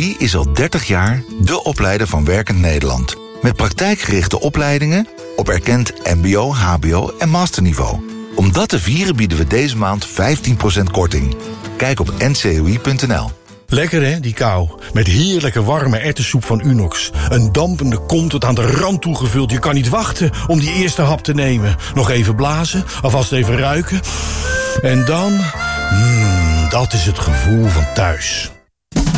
Is al 30 jaar de opleider van Werkend Nederland. Met praktijkgerichte opleidingen op erkend mbo, hbo en masterniveau. Om dat te vieren bieden we deze maand 15% korting. Kijk op ncoi.nl. Lekker hè, die kou. Met heerlijke warme ertessoep van Unox. Een dampende kom tot aan de rand toegevuld. Je kan niet wachten om die eerste hap te nemen. Nog even blazen, alvast even ruiken. En dan... Mmm, dat is het gevoel van thuis.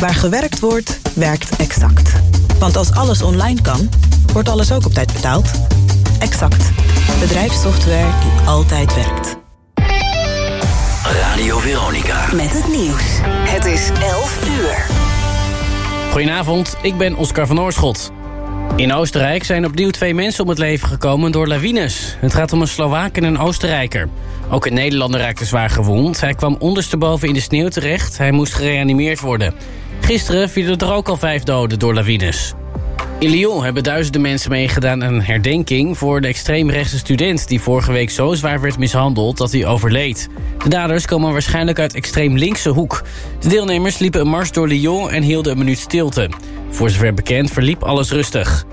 Waar gewerkt wordt, werkt Exact. Want als alles online kan, wordt alles ook op tijd betaald. Exact. Bedrijfssoftware die altijd werkt. Radio Veronica. Met het nieuws. Het is 11 uur. Goedenavond, ik ben Oscar van Oorschot. In Oostenrijk zijn opnieuw twee mensen om het leven gekomen door lawines. Het gaat om een Slovaak en een Oostenrijker. Ook een Nederlander raakte zwaar gewond. Hij kwam ondersteboven in de sneeuw terecht. Hij moest gereanimeerd worden. Gisteren vielen er ook al vijf doden door lawines. In Lyon hebben duizenden mensen meegedaan aan een herdenking... voor de extreemrechtse student die vorige week zo zwaar werd mishandeld dat hij overleed. De daders komen waarschijnlijk uit extreem linkse hoek. De deelnemers liepen een mars door Lyon en hielden een minuut stilte. Voor zover bekend verliep alles rustig.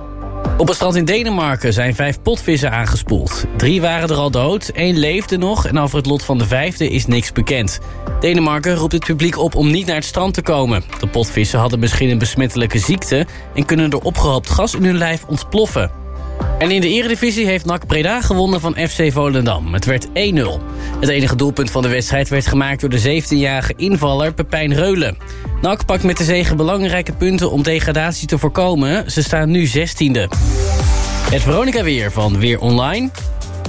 Op een strand in Denemarken zijn vijf potvissen aangespoeld. Drie waren er al dood, één leefde nog... en over het lot van de vijfde is niks bekend. Denemarken roept het publiek op om niet naar het strand te komen. De potvissen hadden misschien een besmettelijke ziekte... en kunnen door opgehoopt gas in hun lijf ontploffen. En in de eredivisie heeft NAC Breda gewonnen van FC Volendam. Het werd 1-0. Het enige doelpunt van de wedstrijd werd gemaakt door de 17-jarige invaller Pepijn Reulen. NAC pakt met de zegen belangrijke punten om degradatie te voorkomen. Ze staan nu 16e. Het Veronica weer van Weer Online.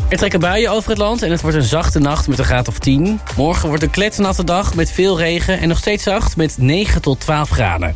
Er trekken buien over het land en het wordt een zachte nacht met een graad of 10. Morgen wordt een kletsnatte dag met veel regen en nog steeds zacht met 9 tot 12 graden.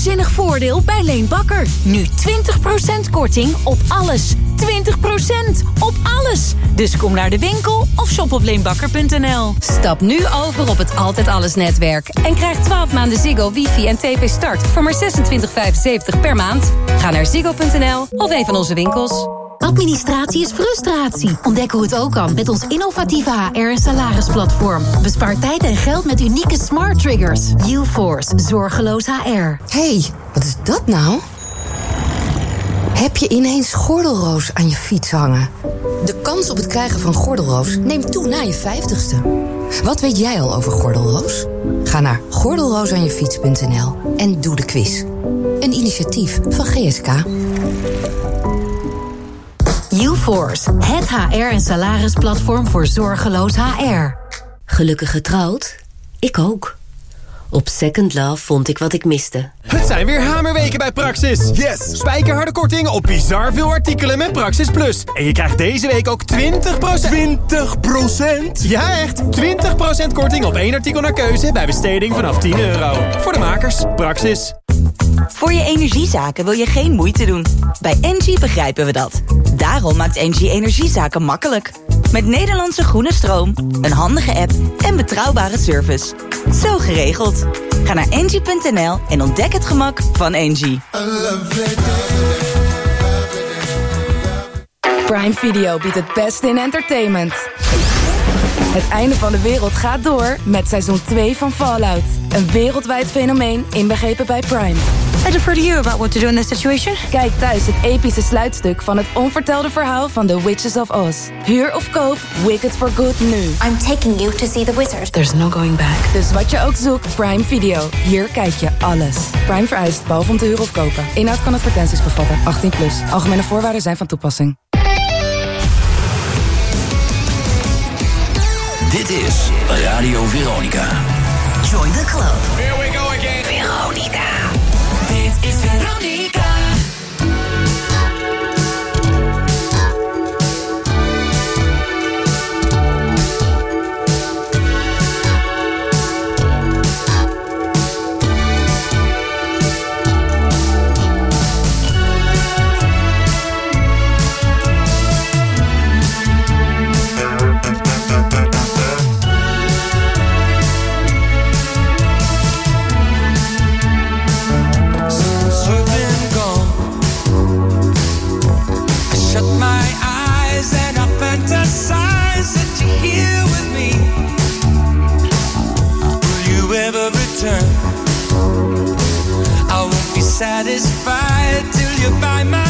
Woonzinnig voordeel bij Leen Bakker. Nu 20% korting op alles. 20% op alles. Dus kom naar de winkel of shop op leenbakker.nl. Stap nu over op het Altijd Alles netwerk. En krijg 12 maanden Ziggo, wifi en tv start voor maar 26,75 per maand. Ga naar ziggo.nl of een van onze winkels. Administratie is frustratie. Ontdek hoe het ook kan met ons innovatieve HR- en salarisplatform. Bespaar tijd en geld met unieke smart triggers. UForce, zorgeloos HR. hey, wat is dat nou? Heb je ineens gordelroos aan je fiets hangen? De kans op het krijgen van gordelroos neemt toe na je 50ste. Wat weet jij al over gordelroos? Ga naar gordelroosaanjefiets.nl en doe de quiz. Een initiatief van GSK. UForce, het HR- en salarisplatform voor zorgeloos HR. Gelukkig getrouwd? Ik ook. Op Second Love vond ik wat ik miste. Het zijn weer hamerweken bij Praxis. Yes! Spijkerharde korting op bizar veel artikelen met Praxis Plus. En je krijgt deze week ook 20%... 20%? Ja, echt! 20% korting op één artikel naar keuze bij besteding vanaf 10 euro. Voor de makers, Praxis. Voor je energiezaken wil je geen moeite doen. Bij Engie begrijpen we dat. Daarom maakt Engie energiezaken makkelijk. Met Nederlandse groene stroom, een handige app en betrouwbare service. Zo geregeld. Ga naar engie.nl en ontdek het gemak van Engie. Prime Video biedt het beste in entertainment. Het einde van de wereld gaat door met seizoen 2 van Fallout. Een wereldwijd fenomeen inbegrepen bij Prime. I defer to you about what to do in this situation. Kijk thuis het epische sluitstuk van het onvertelde verhaal van The Witches of Oz. Huur of koop Wicked for Good nu. I'm taking you to see the wizard. There's no going back. Dus wat je ook zoekt, Prime Video. Hier kijk je alles. Prime vereist, behalve om te huren of kopen. Inhoud kan advertenties bevatten. 18 plus. Algemene voorwaarden zijn van toepassing. Dit is Radio Veronica. Join the club. Here we go again. you by my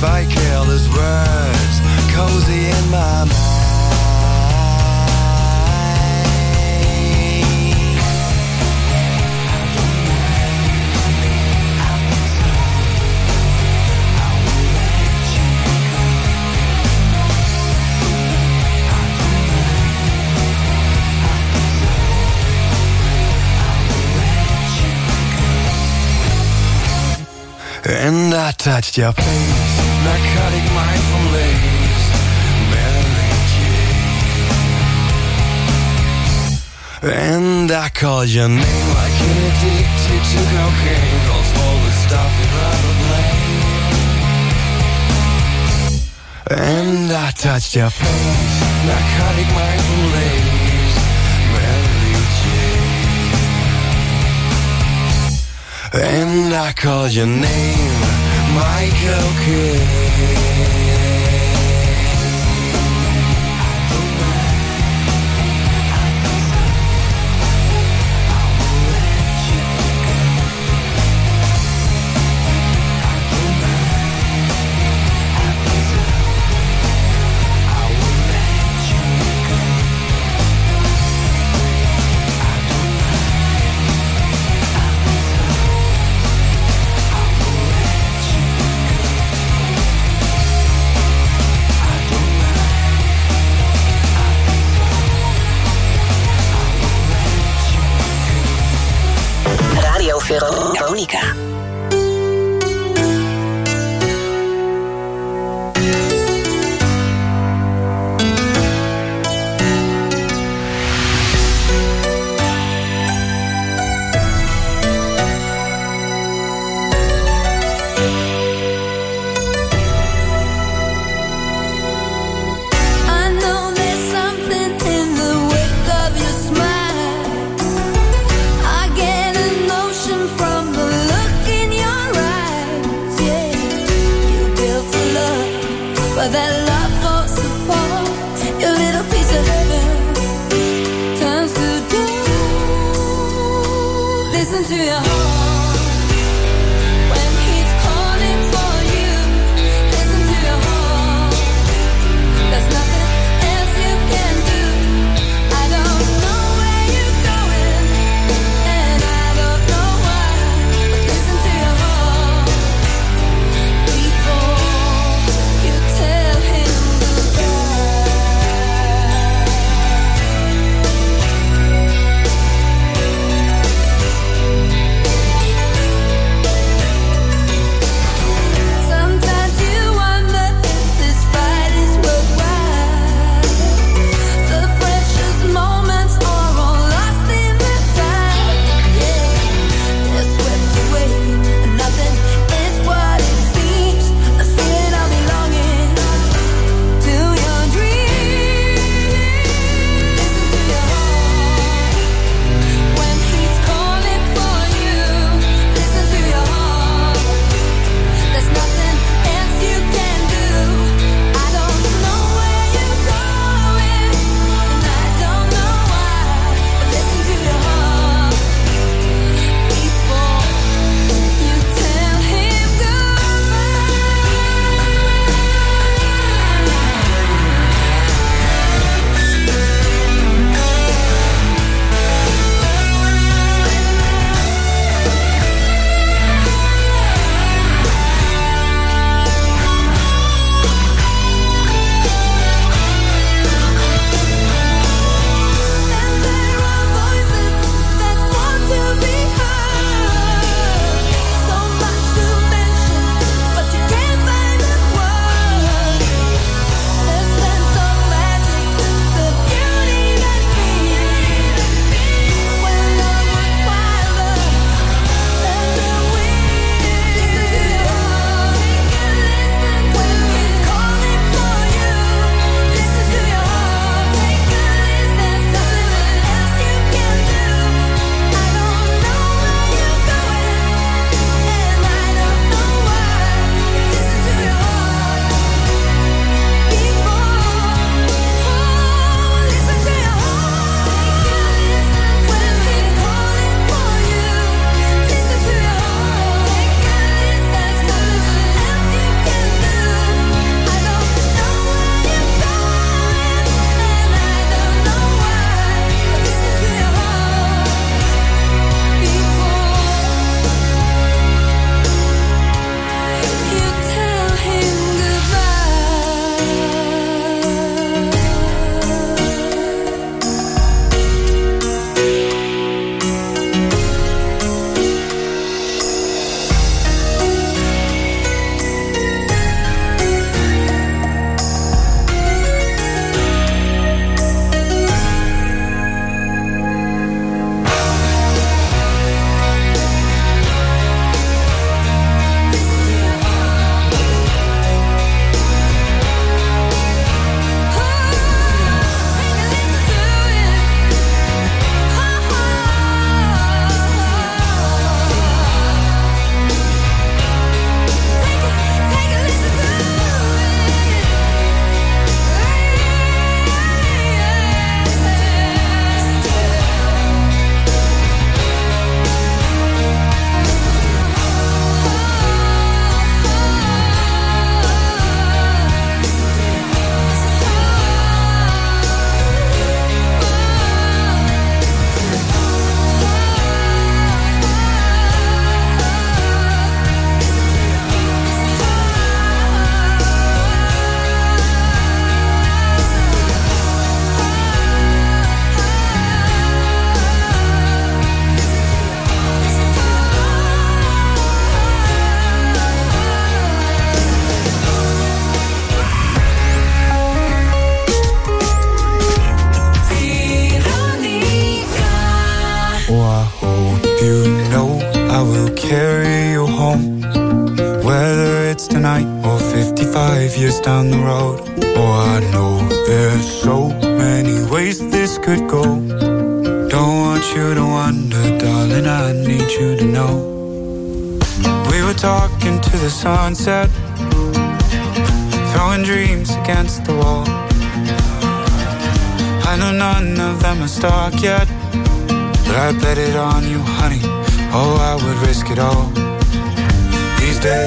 by careless words, cozy in my mind. And I touched your face And I call your name. Like an addicted to cocaine All the stuff you'd rather blame. And I touched your face. Narcotic mindful ladies Mary Jane And I called your name. Michael Kidd Verónica.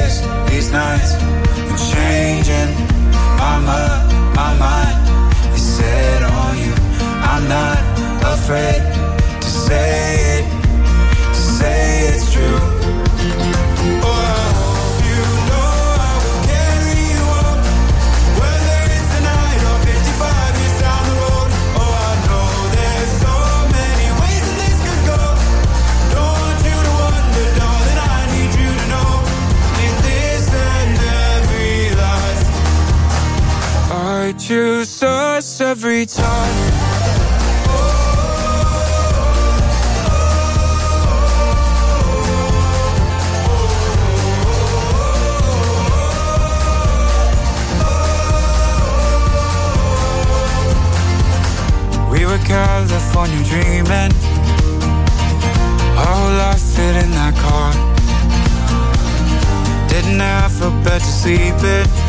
days, these nights, I'm changing my mind, my mind is set on you. I'm not afraid. every time California dreaming. Whole life fit in that car. Didn't have a bed to sleep in.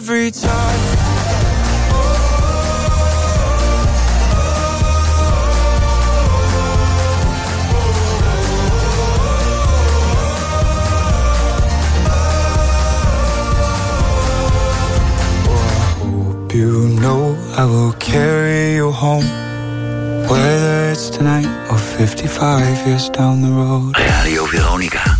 every time. You know I will carry you home Whether it's tonight or 55 years down the road. Radio Veronica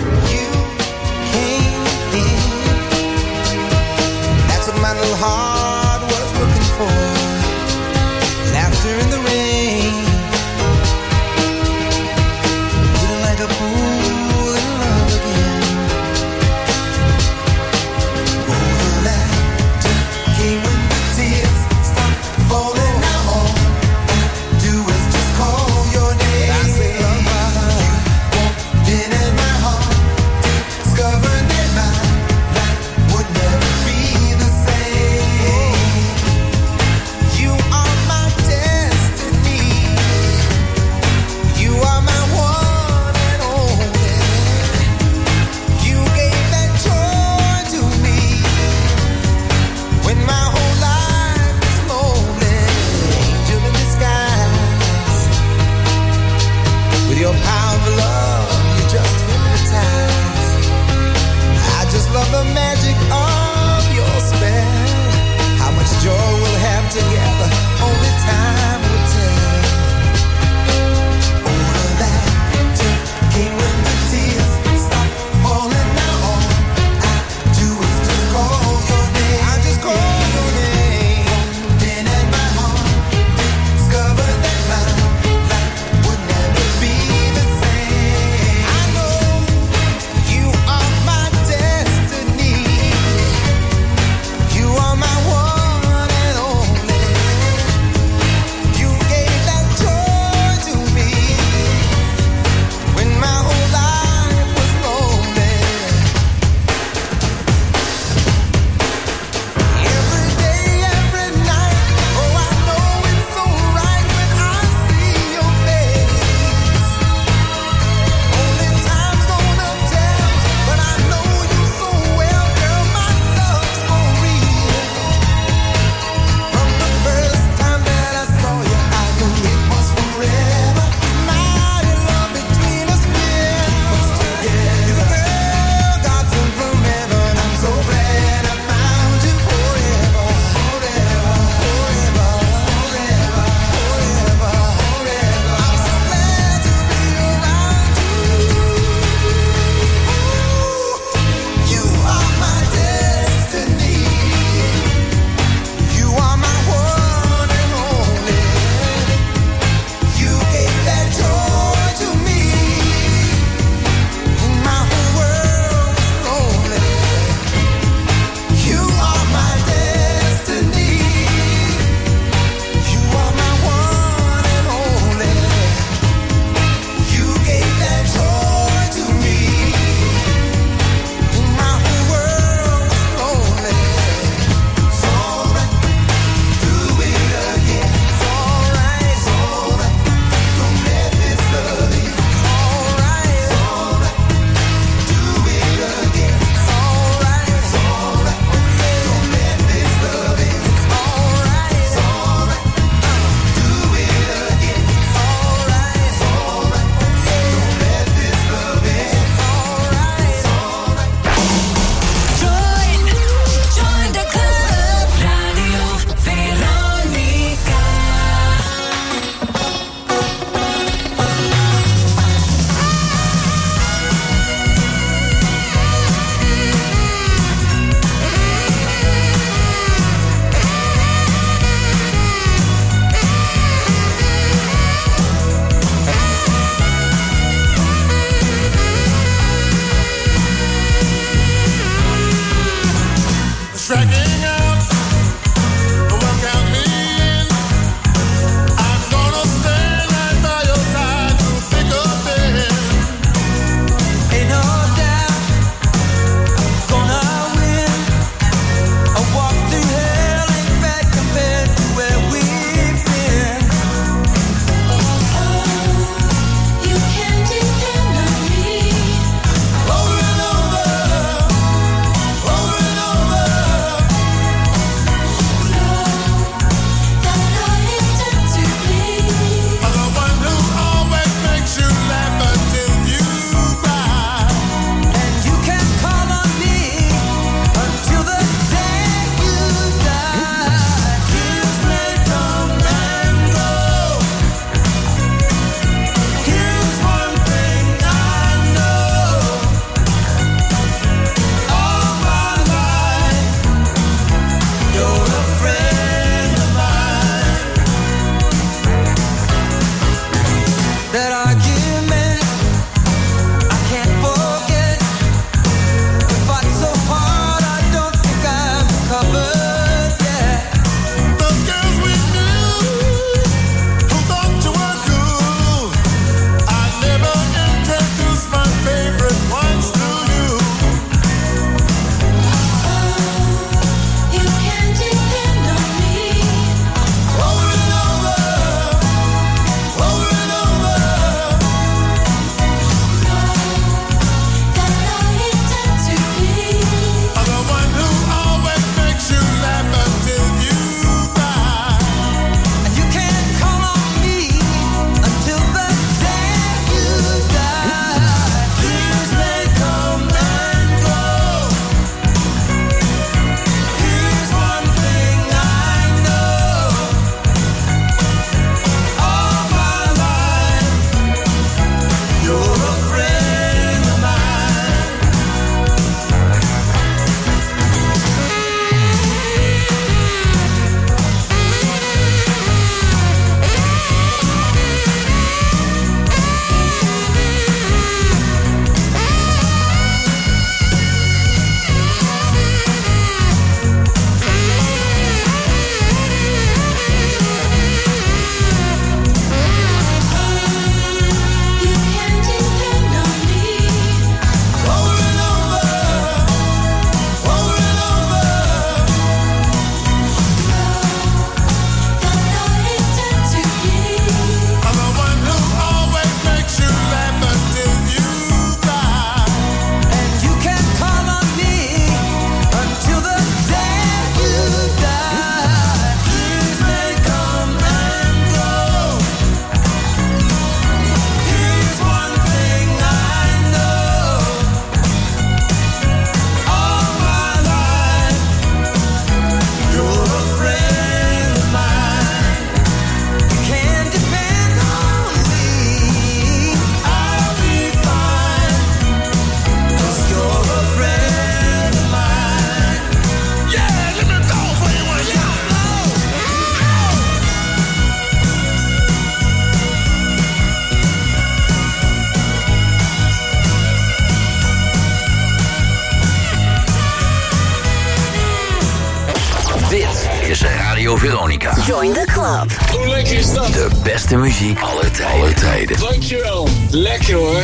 is? De beste muziek. aller tijden. Alle tijden. Dankjewel. Lekker hoor.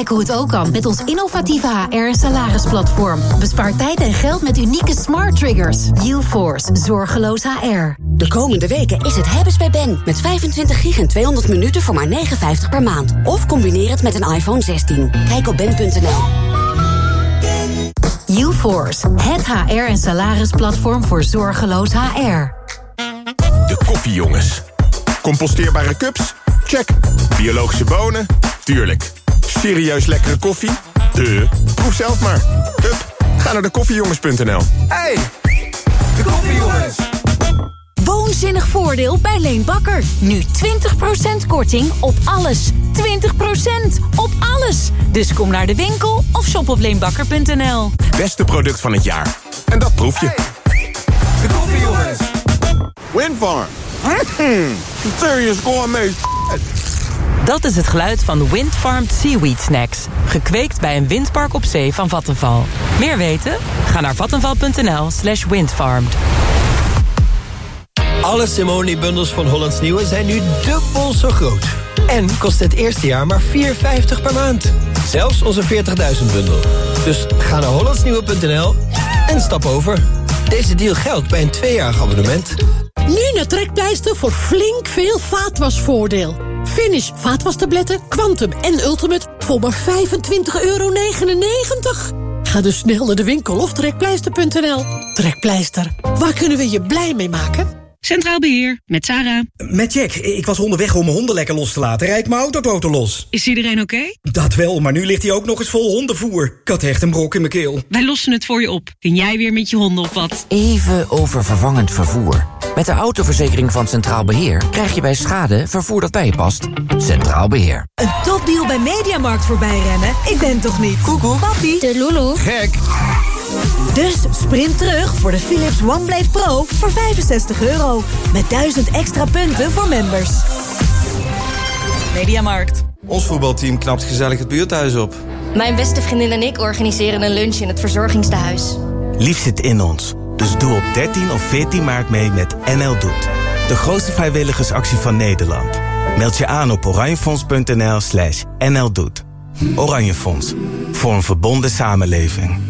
Ontdek hoe het ook kan met ons innovatieve HR- en salarisplatform. Bespaar tijd en geld met unieke smart triggers. UForce, zorgeloos HR. De komende weken is het hebben's bij Ben. Met 25 gig en 200 minuten voor maar 59 per maand. Of combineer het met een iPhone 16. Kijk op ben.nl. UForce, het HR- en salarisplatform voor zorgeloos HR. De koffiejongens. Composteerbare cups? Check. Biologische bonen? Tuurlijk. Serieus lekkere koffie? De. Proef zelf maar. Hup, ga naar de koffiejongens.nl. Hey, de koffiejongens. Woonzinnig voordeel bij Leen Bakker. Nu 20% korting op alles. 20% op alles. Dus kom naar de winkel of shop op leenbakker.nl. Beste product van het jaar. En dat proef je. De koffiejongens. Windfarm. Mm, serious gourmet. Dat is het geluid van Windfarmed Seaweed Snacks. Gekweekt bij een windpark op zee van Vattenval. Meer weten? Ga naar vattenval.nl slash windfarmed. Alle Simone-bundels van Hollands Nieuwe zijn nu dubbel zo groot. En kost het eerste jaar maar 4,50 per maand. Zelfs onze 40.000-bundel. Dus ga naar hollandsnieuwe.nl en stap over. Deze deal geldt bij een tweejarig abonnement. Nu naar Trekpleister voor flink veel vaatwasvoordeel. Finish vaatwastabletten, Quantum en Ultimate voor maar 25,99 euro. Ga dus snel naar de winkel of trekpleister.nl. Trekpleister, waar kunnen we je blij mee maken? Centraal Beheer, met Sarah. Met Jack. Ik was onderweg om mijn honden lekker los te laten. Rijd mijn autoboten los. Is iedereen oké? Dat wel, maar nu ligt hij ook nog eens vol hondenvoer. Ik had echt een brok in mijn keel. Wij lossen het voor je op. Kun jij weer met je honden op wat? Even over vervangend vervoer. Met de autoverzekering van Centraal Beheer krijg je bij schade vervoer dat bij je past. Centraal Beheer. Een topdeal bij Mediamarkt voorbij rennen? Ik ben toch niet? Koekoek. Papi. De Lulu. Gek. Dus sprint terug voor de Philips OneBlade Pro voor 65 euro. Met 1000 extra punten voor members. Mediamarkt. Ons voetbalteam knapt gezellig het buurthuis op. Mijn beste vriendin en ik organiseren een lunch in het verzorgingstehuis. Lief zit in ons. Dus doe op 13 of 14 maart mee met NL Doet. De grootste vrijwilligersactie van Nederland. Meld je aan op oranjefonds.nl slash nldoet. Oranje Fonds. Voor een verbonden samenleving.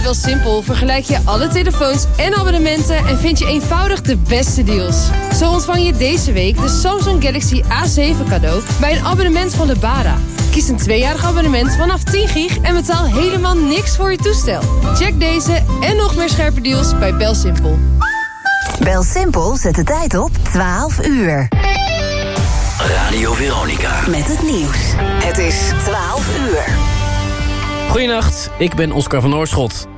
Bij BelSimpel vergelijk je alle telefoons en abonnementen... en vind je eenvoudig de beste deals. Zo ontvang je deze week de Samsung Galaxy A7 cadeau... bij een abonnement van Lebara. Kies een tweejarig abonnement vanaf 10 gig... en betaal helemaal niks voor je toestel. Check deze en nog meer scherpe deals bij BelSimpel. BelSimpel zet de tijd op 12 uur. Radio Veronica. Met het nieuws. Het is 12 uur. Goedenacht, ik ben Oscar van Oorschot.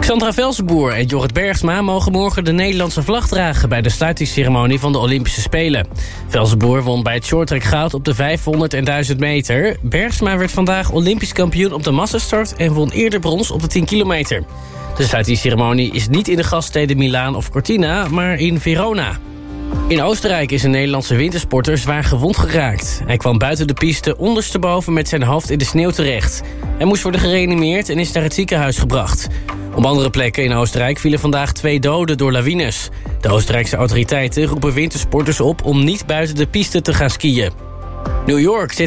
Xandra Velsenboer en Jorrit Bergsma mogen morgen de Nederlandse vlag dragen... bij de sluitingsceremonie van de Olympische Spelen. Velsenboer won bij het shorttrack goud op de 500 en 1000 meter. Bergsma werd vandaag Olympisch kampioen op de massastart... en won eerder brons op de 10 kilometer. De sluitingsceremonie is niet in de gaststeden Milaan of Cortina, maar in Verona. In Oostenrijk is een Nederlandse wintersporter zwaar gewond geraakt. Hij kwam buiten de piste ondersteboven met zijn hoofd in de sneeuw terecht. Hij moest worden gereanimeerd en is naar het ziekenhuis gebracht. Op andere plekken in Oostenrijk vielen vandaag twee doden door lawines. De Oostenrijkse autoriteiten roepen wintersporters op om niet buiten de piste te gaan skiën. New York zit